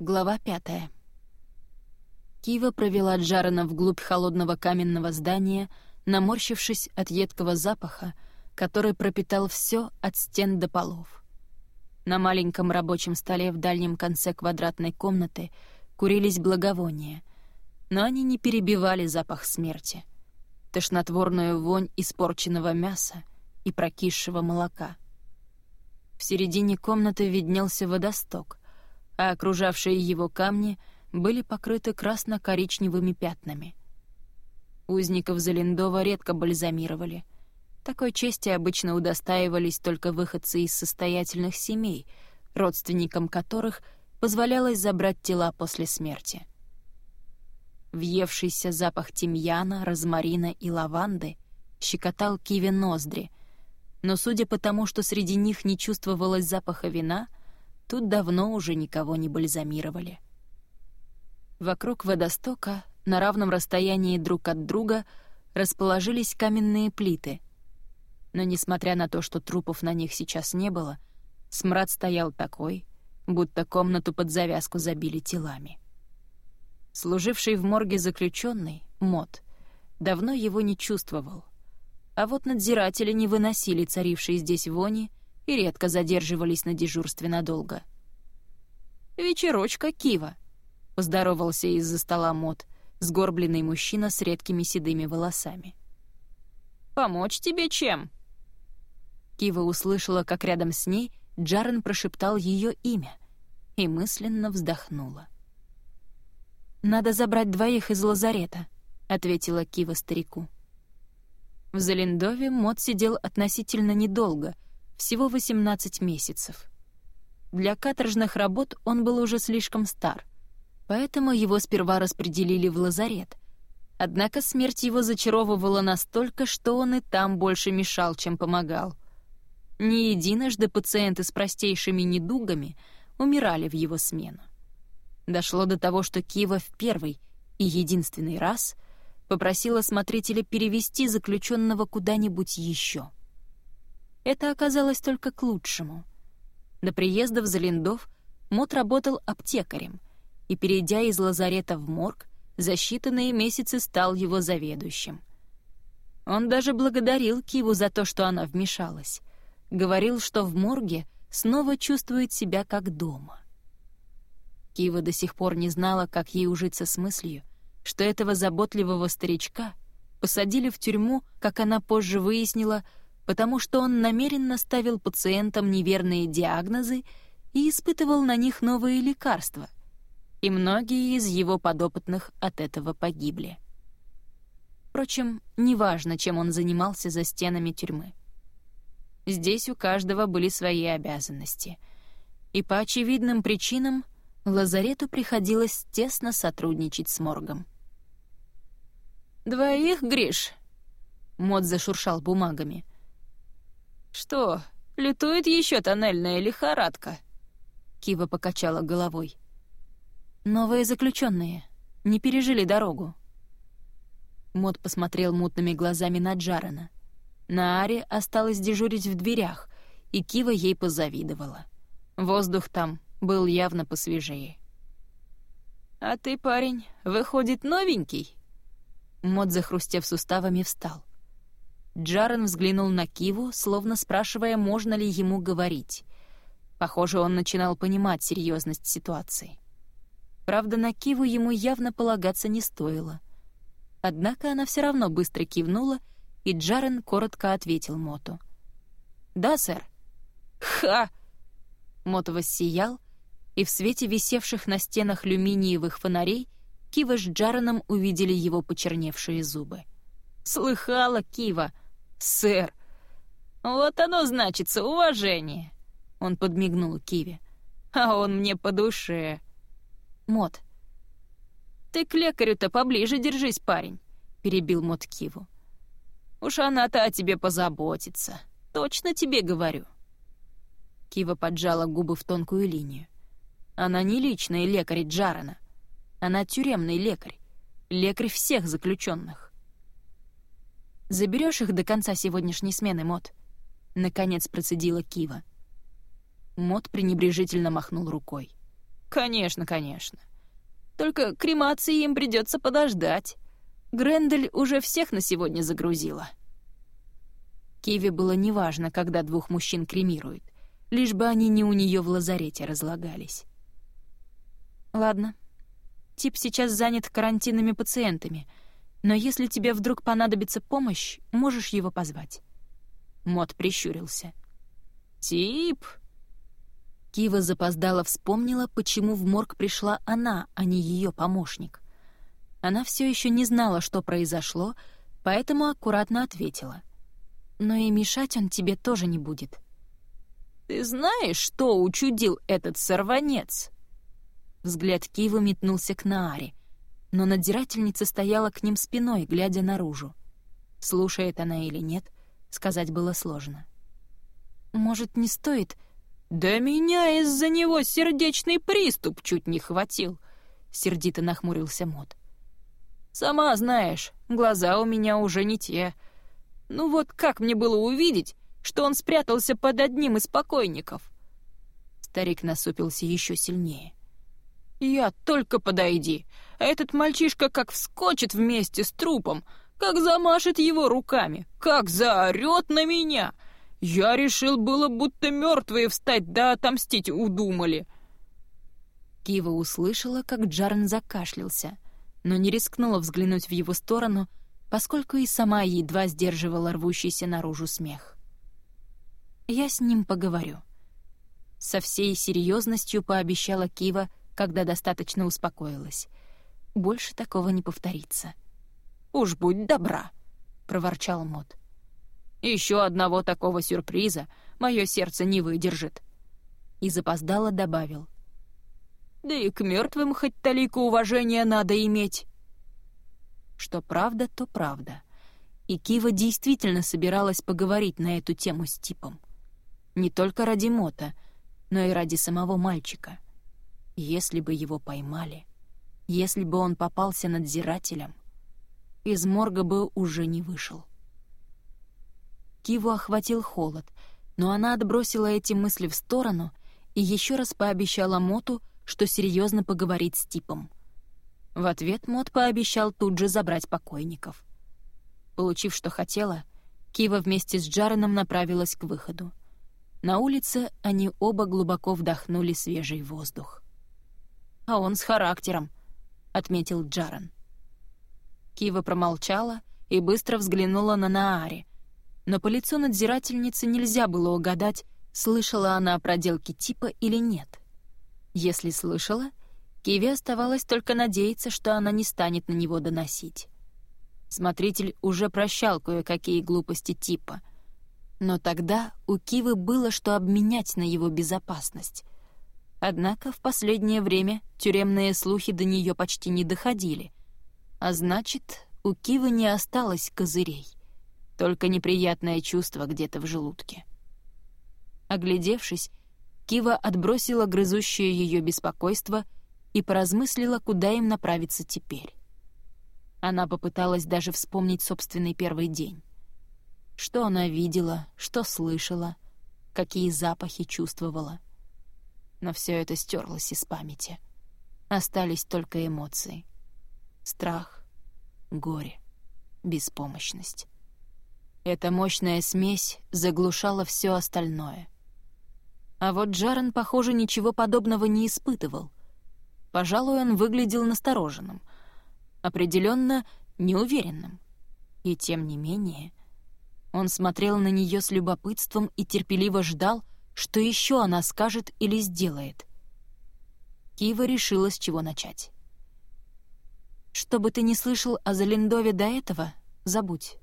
Глава пятая. Кива провела Джарена вглубь холодного каменного здания, наморщившись от едкого запаха, который пропитал все от стен до полов. На маленьком рабочем столе в дальнем конце квадратной комнаты курились благовония, но они не перебивали запах смерти, тошнотворную вонь испорченного мяса и прокисшего молока. В середине комнаты виднелся водосток, а окружавшие его камни были покрыты красно-коричневыми пятнами. Узников Залиндова редко бальзамировали. Такой чести обычно удостаивались только выходцы из состоятельных семей, родственникам которых позволялось забрать тела после смерти. Въевшийся запах тимьяна, розмарина и лаванды щекотал киви ноздри, но судя по тому, что среди них не чувствовалось запаха вина — Тут давно уже никого не бальзамировали. Вокруг водостока, на равном расстоянии друг от друга, расположились каменные плиты. Но несмотря на то, что трупов на них сейчас не было, смрад стоял такой, будто комнату под завязку забили телами. Служивший в морге заключенный, Мот, давно его не чувствовал. А вот надзиратели не выносили царившие здесь вони и редко задерживались на дежурстве надолго. «Вечерочка, Кива», — поздоровался из-за стола Мот, сгорбленный мужчина с редкими седыми волосами. «Помочь тебе чем?» Кива услышала, как рядом с ней Джарен прошептал ее имя и мысленно вздохнула. «Надо забрать двоих из лазарета», — ответила Кива старику. В Залиндове Мот сидел относительно недолго — всего 18 месяцев. Для каторжных работ он был уже слишком стар, поэтому его сперва распределили в лазарет. Однако смерть его зачаровывала настолько, что он и там больше мешал, чем помогал. Не единожды пациенты с простейшими недугами умирали в его смену. Дошло до того, что Кива в первый и единственный раз попросила смотрителя перевести заключенного куда-нибудь еще. Это оказалось только к лучшему. До приезда в Залиндов Мот работал аптекарем, и, перейдя из лазарета в морг, за считанные месяцы стал его заведующим. Он даже благодарил Киву за то, что она вмешалась. Говорил, что в морге снова чувствует себя как дома. Кива до сих пор не знала, как ей ужиться с мыслью, что этого заботливого старичка посадили в тюрьму, как она позже выяснила, потому что он намеренно ставил пациентам неверные диагнозы и испытывал на них новые лекарства, и многие из его подопытных от этого погибли. Впрочем, неважно, чем он занимался за стенами тюрьмы. Здесь у каждого были свои обязанности, и по очевидным причинам лазарету приходилось тесно сотрудничать с моргом. «Двоих, Гриш?» Мод зашуршал бумагами. «Что, лютует еще тоннельная лихорадка?» Кива покачала головой. «Новые заключенные. Не пережили дорогу». Мод посмотрел мутными глазами на Джарена. На Аре осталось дежурить в дверях, и Кива ей позавидовала. Воздух там был явно посвежее. «А ты, парень, выходит, новенький?» Мод, захрустев суставами, встал. Джарен взглянул на Киву, словно спрашивая, можно ли ему говорить. Похоже, он начинал понимать серьезность ситуации. Правда, на Киву ему явно полагаться не стоило. Однако она все равно быстро кивнула, и Джарен коротко ответил Моту. «Да, сэр». «Ха!» Мото воссиял, и в свете висевших на стенах люминиевых фонарей Кива с Джареном увидели его почерневшие зубы. «Слыхала, Кива! Сэр!» «Вот оно значится, уважение!» Он подмигнул Киви. «А он мне по душе!» «Мот!» «Ты к лекарю-то поближе держись, парень!» Перебил Мот Киву. «Уж она-то о тебе позаботится. Точно тебе говорю!» Кива поджала губы в тонкую линию. Она не личный лекарь Джарена. Она тюремный лекарь. Лекарь всех заключенных. Заберешь их до конца сегодняшней смены, Мот?» Наконец процедила Кива. Мот пренебрежительно махнул рукой. «Конечно, конечно. Только кремации им придется подождать. Грендель уже всех на сегодня загрузила». Киви было неважно, когда двух мужчин кремируют, лишь бы они не у нее в лазарете разлагались. «Ладно. Тип сейчас занят карантинными пациентами, но если тебе вдруг понадобится помощь, можешь его позвать». Мот прищурился. «Тип?» Кива запоздала вспомнила, почему в морг пришла она, а не ее помощник. Она все еще не знала, что произошло, поэтому аккуратно ответила. «Но и мешать он тебе тоже не будет». «Ты знаешь, что учудил этот сорванец?» Взгляд Кивы метнулся к Нааре, но надзирательница стояла к ним спиной, глядя наружу. Слушает она или нет, сказать было сложно. «Может, не стоит?» «Да меня из-за него сердечный приступ чуть не хватил», — сердито нахмурился Мот. «Сама знаешь, глаза у меня уже не те. Ну вот как мне было увидеть, что он спрятался под одним из покойников?» Старик насупился еще сильнее. «Я только подойди, этот мальчишка как вскочит вместе с трупом, как замашет его руками, как заорет на меня. Я решил было, будто мертвые встать да отомстить удумали». Кива услышала, как Джарн закашлялся, но не рискнула взглянуть в его сторону, поскольку и сама едва сдерживала рвущийся наружу смех. «Я с ним поговорю». Со всей серьезностью пообещала Кива, когда достаточно успокоилась. «Больше такого не повторится». «Уж будь добра», — проворчал Мот. Еще одного такого сюрприза мое сердце не выдержит». И запоздало добавил. «Да и к мертвым хоть талику уважения надо иметь». Что правда, то правда. И Кива действительно собиралась поговорить на эту тему с типом. Не только ради Мота, но и ради самого мальчика. Если бы его поймали, если бы он попался надзирателем, из морга бы уже не вышел. Киву охватил холод, но она отбросила эти мысли в сторону и еще раз пообещала Моту, что серьезно поговорит с типом. В ответ Мот пообещал тут же забрать покойников. Получив, что хотела, Кива вместе с Джареном направилась к выходу. На улице они оба глубоко вдохнули свежий воздух. «А он с характером», — отметил Джарен. Кива промолчала и быстро взглянула на Наари, но по лицу надзирательницы нельзя было угадать, слышала она о проделке типа или нет. Если слышала, Киви оставалось только надеяться, что она не станет на него доносить. Смотритель уже прощал кое-какие глупости типа. Но тогда у Кивы было что обменять на его безопасность. Однако в последнее время тюремные слухи до нее почти не доходили. А значит, у Кивы не осталось козырей только неприятное чувство где-то в желудке. Оглядевшись, Кива отбросила грызущее ее беспокойство и поразмыслила, куда им направиться теперь. Она попыталась даже вспомнить собственный первый день. Что она видела, что слышала, какие запахи чувствовала. Но все это стерлось из памяти. Остались только эмоции. Страх, горе, беспомощность. Эта мощная смесь заглушала все остальное. А вот Джарен, похоже, ничего подобного не испытывал. Пожалуй, он выглядел настороженным, определенно неуверенным. И тем не менее, он смотрел на нее с любопытством и терпеливо ждал, что еще она скажет или сделает. Кива решила, с чего начать. «Что бы ты ни слышал о Залиндове до этого, забудь.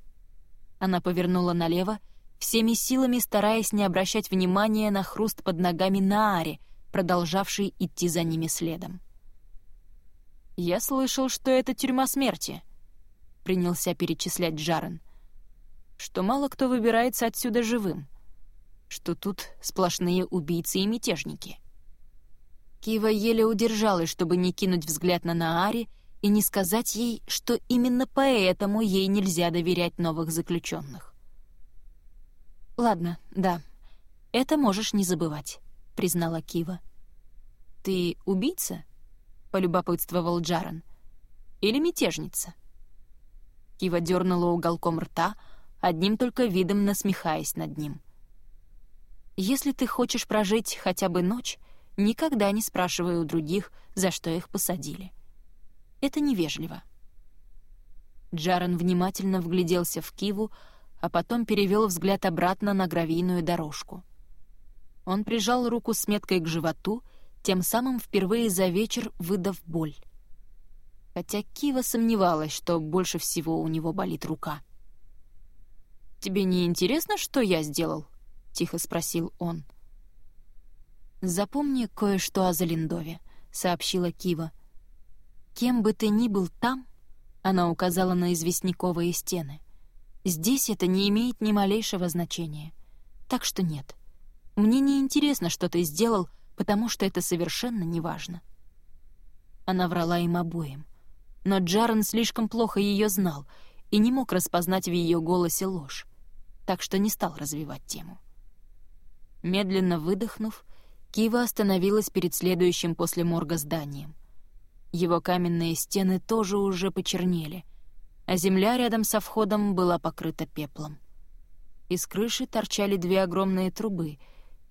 Она повернула налево, всеми силами стараясь не обращать внимания на хруст под ногами Наари, продолжавший идти за ними следом. «Я слышал, что это тюрьма смерти», — принялся перечислять Джарен. «Что мало кто выбирается отсюда живым, что тут сплошные убийцы и мятежники». Кива еле удержалась, чтобы не кинуть взгляд на Наари и не сказать ей, что именно поэтому ей нельзя доверять новых заключенных. «Ладно, да, это можешь не забывать», — признала Кива. ты убийца?» — полюбопытствовал Джаран. «Или мятежница?» Кива дернула уголком рта, одним только видом насмехаясь над ним. «Если ты хочешь прожить хотя бы ночь, никогда не спрашивай у других, за что их посадили. Это невежливо». Джаран внимательно вгляделся в Киву, а потом перевел взгляд обратно на гравийную дорожку. Он прижал руку с меткой к животу, тем самым впервые за вечер выдав боль. Хотя Кива сомневалась, что больше всего у него болит рука. «Тебе не интересно, что я сделал?» — тихо спросил он. «Запомни кое-что о Залиндове», — сообщила Кива. «Кем бы ты ни был там, она указала на известняковые стены. «Здесь это не имеет ни малейшего значения. Так что нет. Мне не интересно, что ты сделал, потому что это совершенно неважно». Она врала им обоим. Но Джарен слишком плохо ее знал и не мог распознать в ее голосе ложь, так что не стал развивать тему. Медленно выдохнув, Кива остановилась перед следующим после морга зданием — его каменные стены тоже уже почернели, а земля рядом со входом была покрыта пеплом. Из крыши торчали две огромные трубы,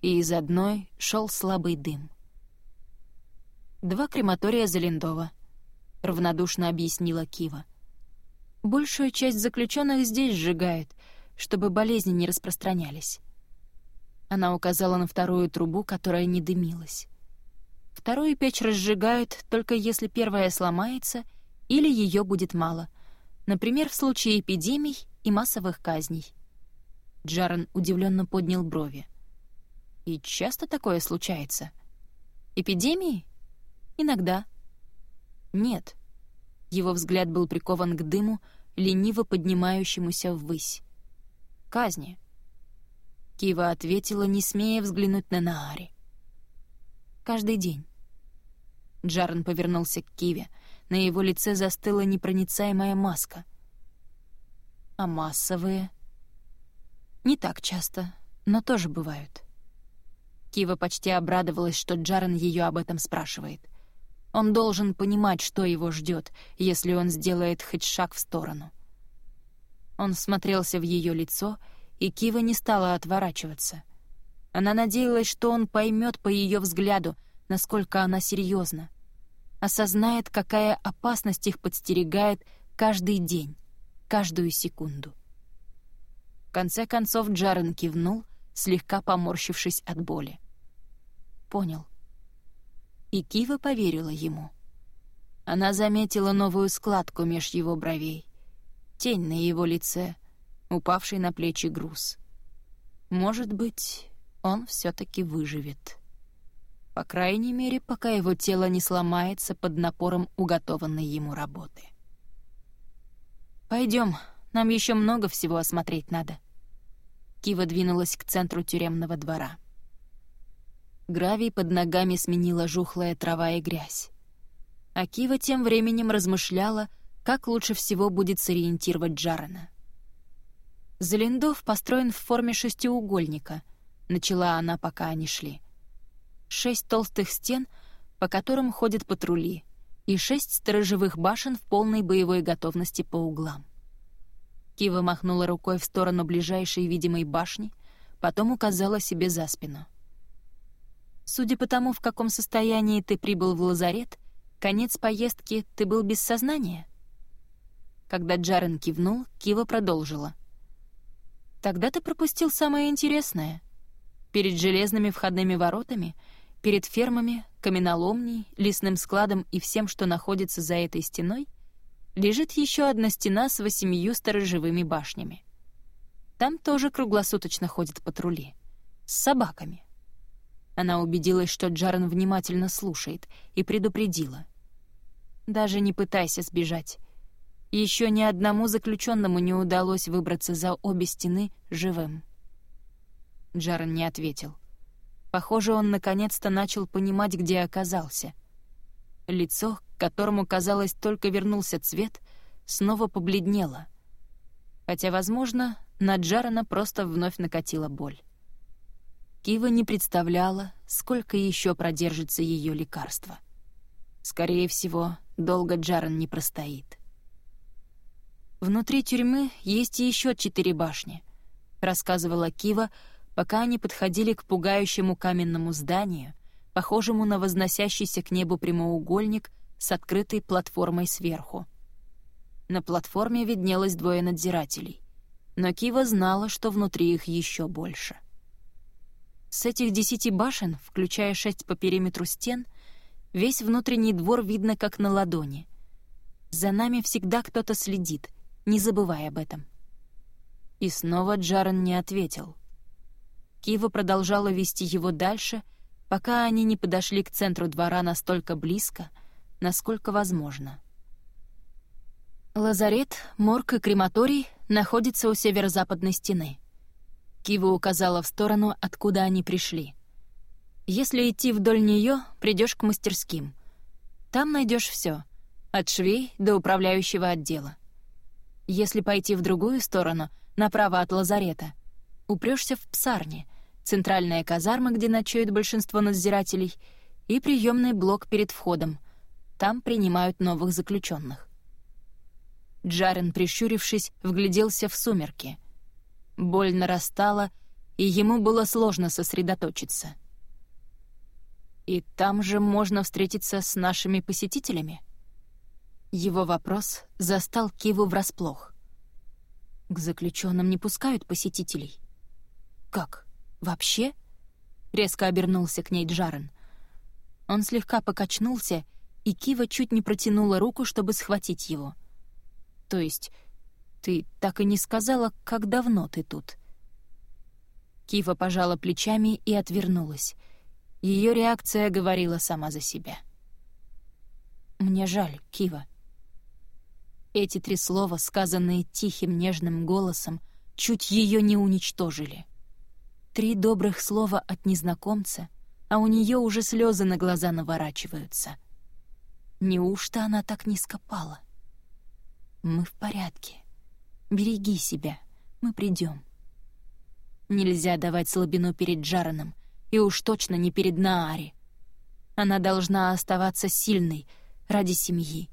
и из одной шел слабый дым. «Два крематория Залиндова», — равнодушно объяснила Кива. «Большую часть заключенных здесь сжигают, чтобы болезни не распространялись». Она указала на вторую трубу, которая не дымилась. Вторую печь разжигают только если первая сломается или ее будет мало. Например, в случае эпидемий и массовых казней. Джаран удивленно поднял брови. «И часто такое случается? Эпидемии? Иногда». «Нет». Его взгляд был прикован к дыму, лениво поднимающемуся ввысь. «Казни». Кива ответила, не смея взглянуть на Наари. «Каждый день». Джарн повернулся к Киве. На его лице застыла непроницаемая маска. «А массовые?» «Не так часто, но тоже бывают». Кива почти обрадовалась, что Джарен ее об этом спрашивает. Он должен понимать, что его ждет, если он сделает хоть шаг в сторону. Он всмотрелся в ее лицо, и Кива не стала отворачиваться. Она надеялась, что он поймет по ее взгляду, насколько она серьезна осознает, какая опасность их подстерегает каждый день, каждую секунду. В конце концов Джарен кивнул, слегка поморщившись от боли. Понял. И Кива поверила ему. Она заметила новую складку меж его бровей, тень на его лице, упавший на плечи груз. Может быть, он все таки выживет. По крайней мере, пока его тело не сломается под напором уготованной ему работы. Пойдем, нам еще много всего осмотреть надо. Кива двинулась к центру тюремного двора. Гравий под ногами сменила жухлая трава и грязь. А Кива тем временем размышляла, как лучше всего будет сориентировать Джарена. Залиндов построен в форме шестиугольника, начала она, пока они шли шесть толстых стен, по которым ходят патрули, и шесть сторожевых башен в полной боевой готовности по углам. Кива махнула рукой в сторону ближайшей видимой башни, потом указала себе за спину. «Судя по тому, в каком состоянии ты прибыл в лазарет, конец поездки ты был без сознания?» Когда Джарен кивнул, Кива продолжила. «Тогда ты пропустил самое интересное. Перед железными входными воротами — Перед фермами, каменоломней, лесным складом и всем, что находится за этой стеной, лежит еще одна стена с восемью сторожевыми башнями. Там тоже круглосуточно ходят патрули. С собаками. Она убедилась, что Джарен внимательно слушает, и предупредила. «Даже не пытайся сбежать. Еще ни одному заключенному не удалось выбраться за обе стены живым». Джарен не ответил. Похоже, он наконец-то начал понимать, где оказался. Лицо, к которому, казалось, только вернулся цвет, снова побледнело. Хотя, возможно, на Джарена просто вновь накатила боль. Кива не представляла, сколько еще продержится ее лекарство. Скорее всего, долго Джарен не простоит. «Внутри тюрьмы есть еще четыре башни», — рассказывала Кива, пока они подходили к пугающему каменному зданию, похожему на возносящийся к небу прямоугольник с открытой платформой сверху. На платформе виднелось двое надзирателей, но Кива знала, что внутри их еще больше. С этих десяти башен, включая шесть по периметру стен, весь внутренний двор видно как на ладони. За нами всегда кто-то следит, не забывай об этом. И снова Джарен не ответил. Кива продолжала вести его дальше, пока они не подошли к центру двора настолько близко, насколько возможно. Лазарет, морг и крематорий находятся у северо-западной стены. Кива указала в сторону, откуда они пришли. Если идти вдоль нее, придешь к мастерским. Там найдешь все, от швей до управляющего отдела. Если пойти в другую сторону, направо от лазарета, упрешься в псарне, центральная казарма, где ночует большинство надзирателей, и приемный блок перед входом. Там принимают новых заключенных. Джарен, прищурившись, вгляделся в сумерки. Боль нарастала, и ему было сложно сосредоточиться. «И там же можно встретиться с нашими посетителями?» Его вопрос застал Киву врасплох. «К заключенным не пускают посетителей». «Как? Вообще?» — резко обернулся к ней Джарен. Он слегка покачнулся, и Кива чуть не протянула руку, чтобы схватить его. «То есть ты так и не сказала, как давно ты тут?» Кива пожала плечами и отвернулась. Ее реакция говорила сама за себя. «Мне жаль, Кива», эти три слова, сказанные тихим нежным голосом, чуть ее не уничтожили. Три добрых слова от незнакомца, а у нее уже слезы на глаза наворачиваются. Неужто она так низко пала? Мы в порядке. Береги себя, мы придем. Нельзя давать слабину перед Джараном, и уж точно не перед Наари. Она должна оставаться сильной ради семьи,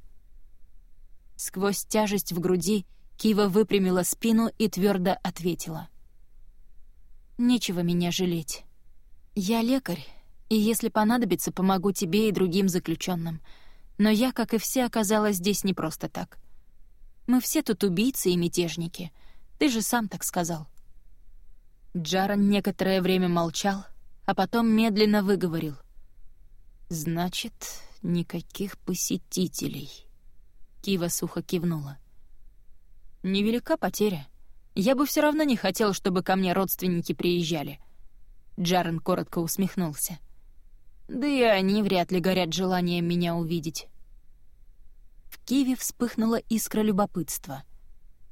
Сквозь тяжесть в груди Кива выпрямила спину и твердо ответила. «Нечего меня жалеть. Я лекарь, и если понадобится, помогу тебе и другим заключенным. Но я, как и все, оказалась здесь не просто так. Мы все тут убийцы и мятежники. Ты же сам так сказал». Джаран некоторое время молчал, а потом медленно выговорил. «Значит, никаких посетителей». Кива сухо кивнула. «Невелика потеря. Я бы все равно не хотел, чтобы ко мне родственники приезжали». Джарен коротко усмехнулся. «Да и они вряд ли горят желанием меня увидеть». В Киве вспыхнула искра любопытства.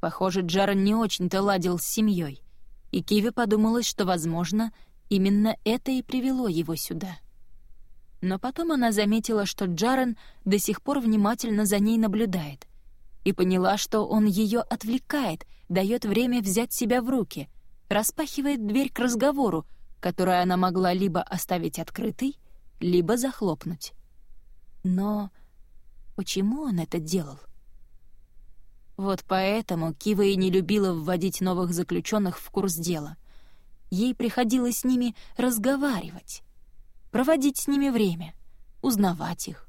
Похоже, Джарен не очень-то ладил с семьей, и Киве подумалось, что, возможно, именно это и привело его сюда. Но потом она заметила, что Джарен до сих пор внимательно за ней наблюдает, и поняла, что он ее отвлекает, дает время взять себя в руки, распахивает дверь к разговору, которую она могла либо оставить открытой, либо захлопнуть. Но почему он это делал? Вот поэтому Кива и не любила вводить новых заключенных в курс дела. Ей приходилось с ними разговаривать проводить с ними время, узнавать их.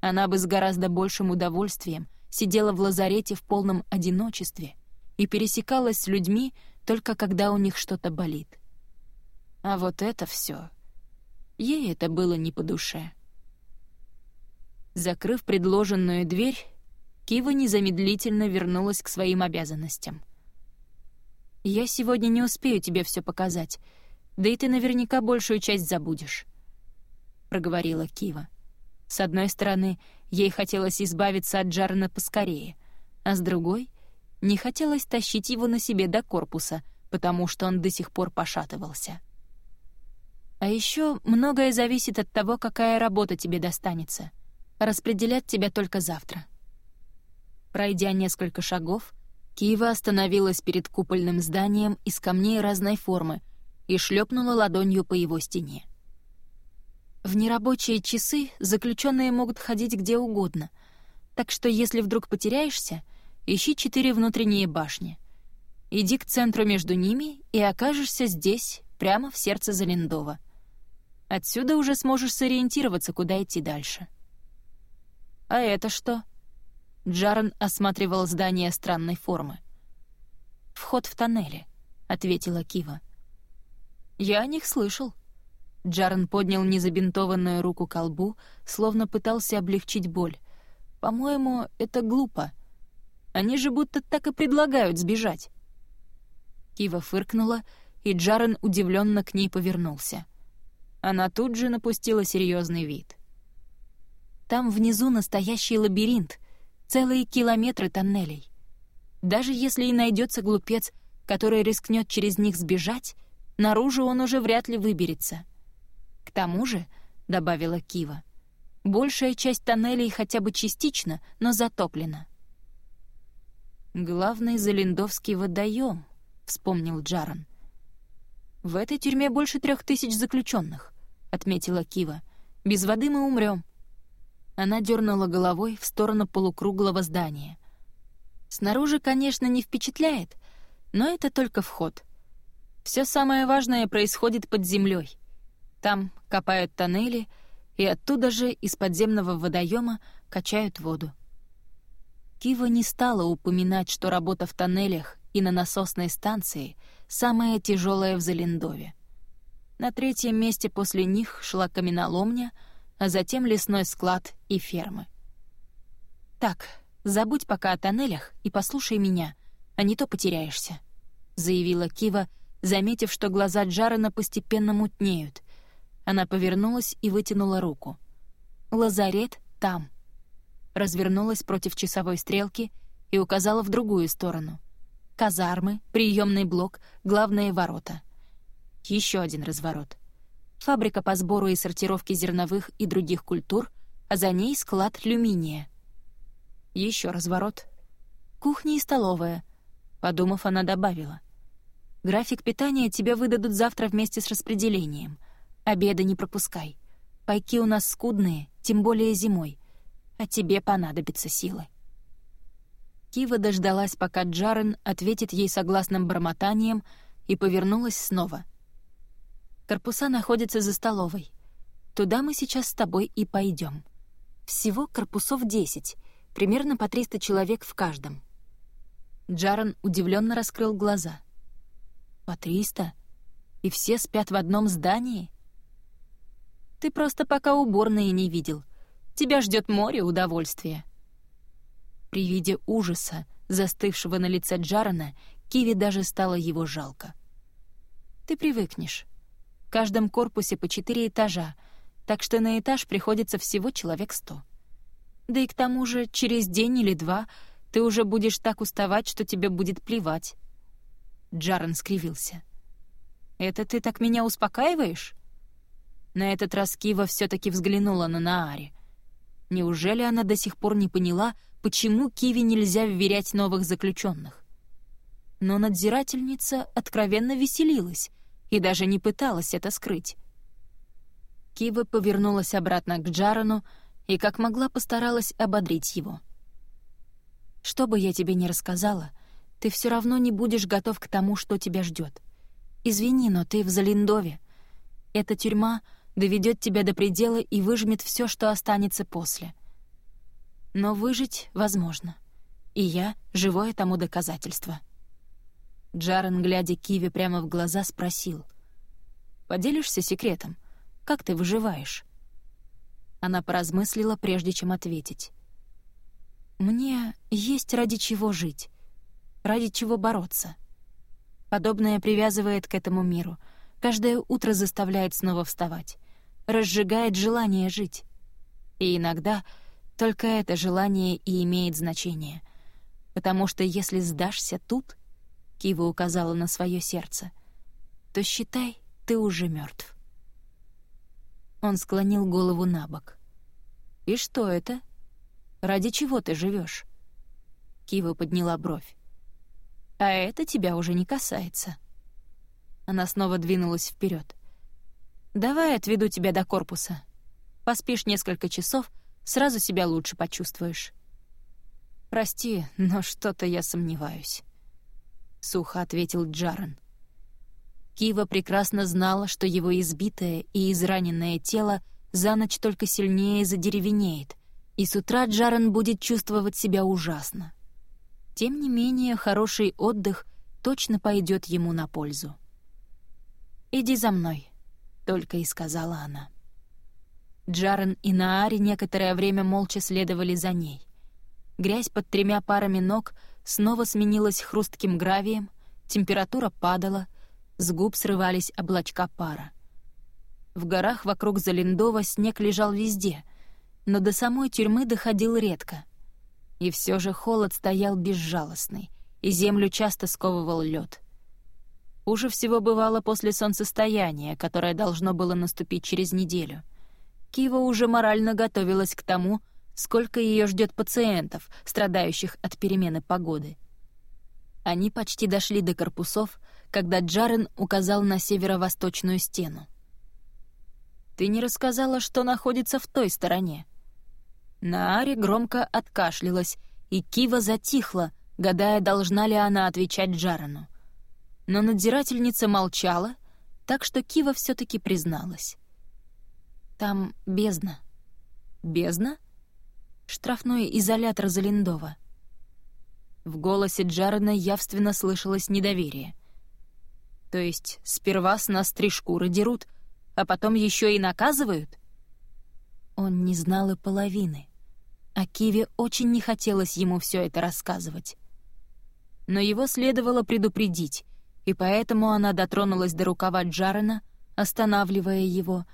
Она бы с гораздо большим удовольствием сидела в лазарете в полном одиночестве и пересекалась с людьми только когда у них что-то болит. А вот это все. Ей это было не по душе. Закрыв предложенную дверь, Кива незамедлительно вернулась к своим обязанностям. «Я сегодня не успею тебе все показать, да и ты наверняка большую часть забудешь проговорила Кива. С одной стороны, ей хотелось избавиться от Джарна поскорее, а с другой — не хотелось тащить его на себе до корпуса, потому что он до сих пор пошатывался. А еще многое зависит от того, какая работа тебе достанется. Распределят тебя только завтра. Пройдя несколько шагов, Кива остановилась перед купольным зданием из камней разной формы и шлепнула ладонью по его стене. В нерабочие часы заключенные могут ходить где угодно, так что если вдруг потеряешься, ищи четыре внутренние башни. Иди к центру между ними и окажешься здесь, прямо в сердце Залиндова. Отсюда уже сможешь сориентироваться, куда идти дальше. «А это что?» Джаран осматривал здание странной формы. «Вход в тоннели», — ответила Кива. «Я о них слышал». Джаран поднял незабинтованную руку к колбу, словно пытался облегчить боль. «По-моему, это глупо. Они же будто так и предлагают сбежать». Кива фыркнула, и Джарен удивленно к ней повернулся. Она тут же напустила серьезный вид. «Там внизу настоящий лабиринт, целые километры тоннелей. Даже если и найдется глупец, который рискнет через них сбежать, наружу он уже вряд ли выберется. К тому же, — добавила Кива, — большая часть тоннелей хотя бы частично, но затоплена. «Главный Залиндовский водоем», — вспомнил Джаран. «В этой тюрьме больше трех тысяч заключенных», — отметила Кива. «Без воды мы умрем. Она дернула головой в сторону полукруглого здания. Снаружи, конечно, не впечатляет, но это только вход. Все самое важное происходит под землей. Там копают тоннели, и оттуда же из подземного водоема качают воду. Кива не стала упоминать, что работа в тоннелях и на насосной станции — самая тяжелая в Залендове. На третьем месте после них шла каменоломня, а затем лесной склад и фермы. «Так, забудь пока о тоннелях и послушай меня, а не то потеряешься», — заявила Кива, заметив, что глаза Джарена постепенно мутнеют. Она повернулась и вытянула руку. «Лазарет там». Развернулась против часовой стрелки и указала в другую сторону — казармы, приемный блок, главные ворота. Еще один разворот. Фабрика по сбору и сортировке зерновых и других культур, а за ней склад люминия. Еще разворот. Кухня и столовая. Подумав, она добавила. График питания тебе выдадут завтра вместе с распределением. Обеда не пропускай. Пайки у нас скудные, тем более зимой. А тебе понадобятся силы. Кива дождалась, пока Джарен ответит ей согласным бормотанием, и повернулась снова. «Корпуса находятся за столовой. Туда мы сейчас с тобой и пойдем. Всего корпусов десять, примерно по триста человек в каждом». Джарен удивленно раскрыл глаза. «По триста? И все спят в одном здании?» «Ты просто пока уборные не видел. Тебя ждет море удовольствия». При виде ужаса, застывшего на лице Джарана, Киви даже стало его жалко. «Ты привыкнешь. В каждом корпусе по четыре этажа, так что на этаж приходится всего человек сто. Да и к тому же через день или два ты уже будешь так уставать, что тебе будет плевать». Джаран скривился. «Это ты так меня успокаиваешь?» На этот раз Кива все таки взглянула на Наари. Неужели она до сих пор не поняла, почему Киви нельзя вверять новых заключенных. Но надзирательница откровенно веселилась и даже не пыталась это скрыть. Кива повернулась обратно к Джарану и как могла постаралась ободрить его. «Что бы я тебе ни рассказала, ты все равно не будешь готов к тому, что тебя ждет. Извини, но ты в Залиндове. Эта тюрьма доведет тебя до предела и выжмет все, что останется после. Но выжить возможно. И я — живое тому доказательство. Джарен, глядя Киви прямо в глаза, спросил. «Поделишься секретом? Как ты выживаешь?» Она поразмыслила, прежде чем ответить. «Мне есть ради чего жить, ради чего бороться. Подобное привязывает к этому миру, каждое утро заставляет снова вставать, разжигает желание жить. И иногда только это желание и имеет значение. Потому что если сдашься тут, Кива указала на свое сердце, то считай, ты уже мертв. Он склонил голову на бок. «И что это? Ради чего ты живешь? Кива подняла бровь. «А это тебя уже не касается». Она снова двинулась вперед. «Давай отведу тебя до корпуса. Поспишь несколько часов, сразу себя лучше почувствуешь. «Прости, но что-то я сомневаюсь», — сухо ответил Джарен. Кива прекрасно знала, что его избитое и израненное тело за ночь только сильнее задеревенеет, и с утра Джарен будет чувствовать себя ужасно. Тем не менее, хороший отдых точно пойдет ему на пользу. «Иди за мной», — только и сказала она. Джарен и Наари некоторое время молча следовали за ней. Грязь под тремя парами ног снова сменилась хрустким гравием, температура падала, с губ срывались облачка пара. В горах вокруг Залиндова снег лежал везде, но до самой тюрьмы доходил редко. И все же холод стоял безжалостный, и землю часто сковывал лед. Хуже всего бывало после солнцестояния, которое должно было наступить через неделю. Кива уже морально готовилась к тому, сколько ее ждет пациентов, страдающих от перемены погоды. Они почти дошли до корпусов, когда Джарен указал на северо-восточную стену. «Ты не рассказала, что находится в той стороне». Наари громко откашлялась, и Кива затихла, гадая, должна ли она отвечать Джарену но надзирательница молчала, так что Кива все таки призналась. «Там бездна». «Бездна?» «Штрафной изолятор Залиндова». В голосе Джарена явственно слышалось недоверие. «То есть сперва с нас три шкуры дерут, а потом еще и наказывают?» Он не знал и половины, а Киве очень не хотелось ему все это рассказывать. Но его следовало предупредить, и поэтому она дотронулась до рукава Джарена, останавливая его,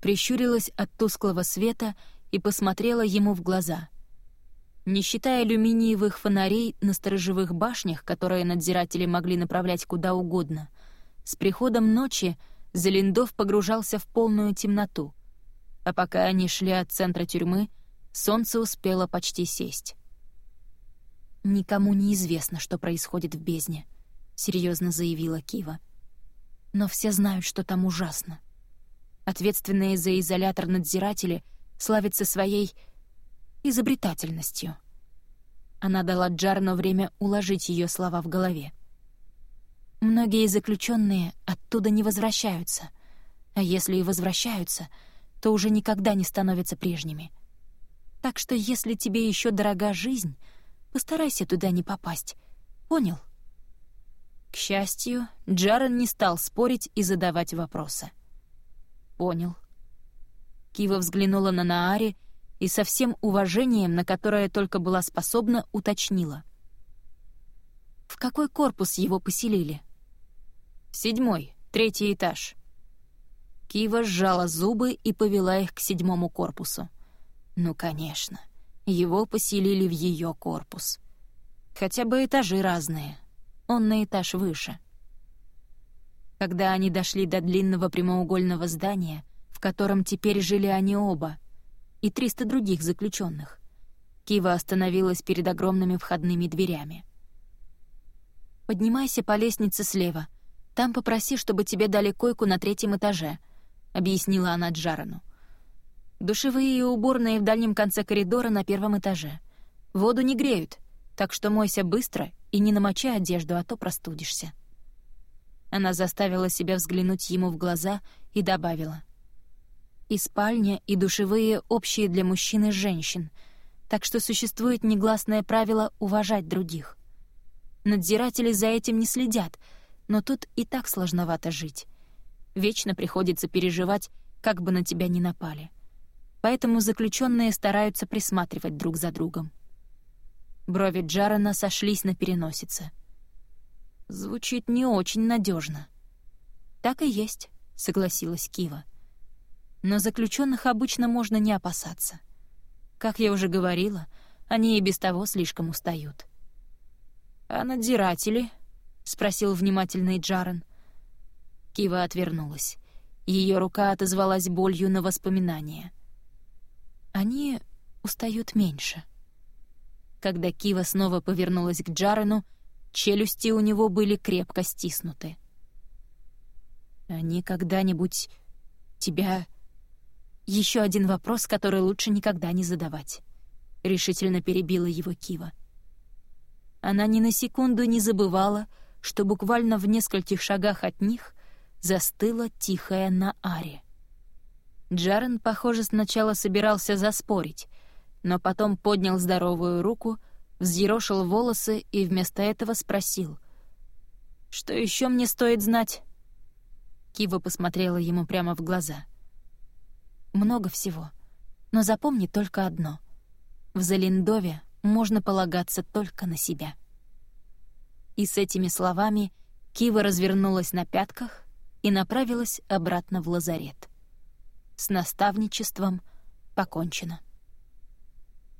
прищурилась от тусклого света и посмотрела ему в глаза. Не считая алюминиевых фонарей на сторожевых башнях, которые надзиратели могли направлять куда угодно, с приходом ночи Залиндов погружался в полную темноту, а пока они шли от центра тюрьмы, солнце успело почти сесть. Никому не известно, что происходит в бездне —— серьезно заявила Кива. «Но все знают, что там ужасно. Ответственные за изолятор надзиратели славятся своей изобретательностью». Она дала Джарну время уложить ее слова в голове. «Многие заключенные оттуда не возвращаются, а если и возвращаются, то уже никогда не становятся прежними. Так что если тебе еще дорога жизнь, постарайся туда не попасть. Понял?» К счастью, Джарен не стал спорить и задавать вопросы. «Понял». Кива взглянула на Наари и со всем уважением, на которое только была способна, уточнила. «В какой корпус его поселили?» «В седьмой, третий этаж». Кива сжала зубы и повела их к седьмому корпусу. «Ну, конечно, его поселили в ее корпус. Хотя бы этажи разные, он на этаж выше. Когда они дошли до длинного прямоугольного здания, в котором теперь жили они оба, и 300 других заключенных, Кива остановилась перед огромными входными дверями. «Поднимайся по лестнице слева. Там попроси, чтобы тебе дали койку на третьем этаже», — объяснила она Джарану. «Душевые и уборные в дальнем конце коридора на первом этаже. Воду не греют, так что мойся быстро и не намочи одежду, а то простудишься». Она заставила себя взглянуть ему в глаза и добавила. «И спальня, и душевые общие для мужчин и женщин, так что существует негласное правило уважать других. Надзиратели за этим не следят, но тут и так сложновато жить. Вечно приходится переживать, как бы на тебя ни напали. Поэтому заключенные стараются присматривать друг за другом. Брови Джарена сошлись на переносице. Звучит не очень надежно. Так и есть, согласилась Кива. Но заключенных обычно можно не опасаться. Как я уже говорила, они и без того слишком устают. «А надзиратели?» — спросил внимательный Джарен. Кива отвернулась. Ее рука отозвалась болью на воспоминания. «Они устают меньше», когда Кива снова повернулась к Джарену, челюсти у него были крепко стиснуты. «Они когда-нибудь тебя...» Еще один вопрос, который лучше никогда не задавать. Решительно перебила его Кива. Она ни на секунду не забывала, что буквально в нескольких шагах от них застыла тихая Нааре. Джарен, похоже, сначала собирался заспорить, но потом поднял здоровую руку, взъерошил волосы и вместо этого спросил. «Что еще мне стоит знать?» Кива посмотрела ему прямо в глаза. «Много всего, но запомни только одно. В Залиндове можно полагаться только на себя». И с этими словами Кива развернулась на пятках и направилась обратно в лазарет. С наставничеством покончено.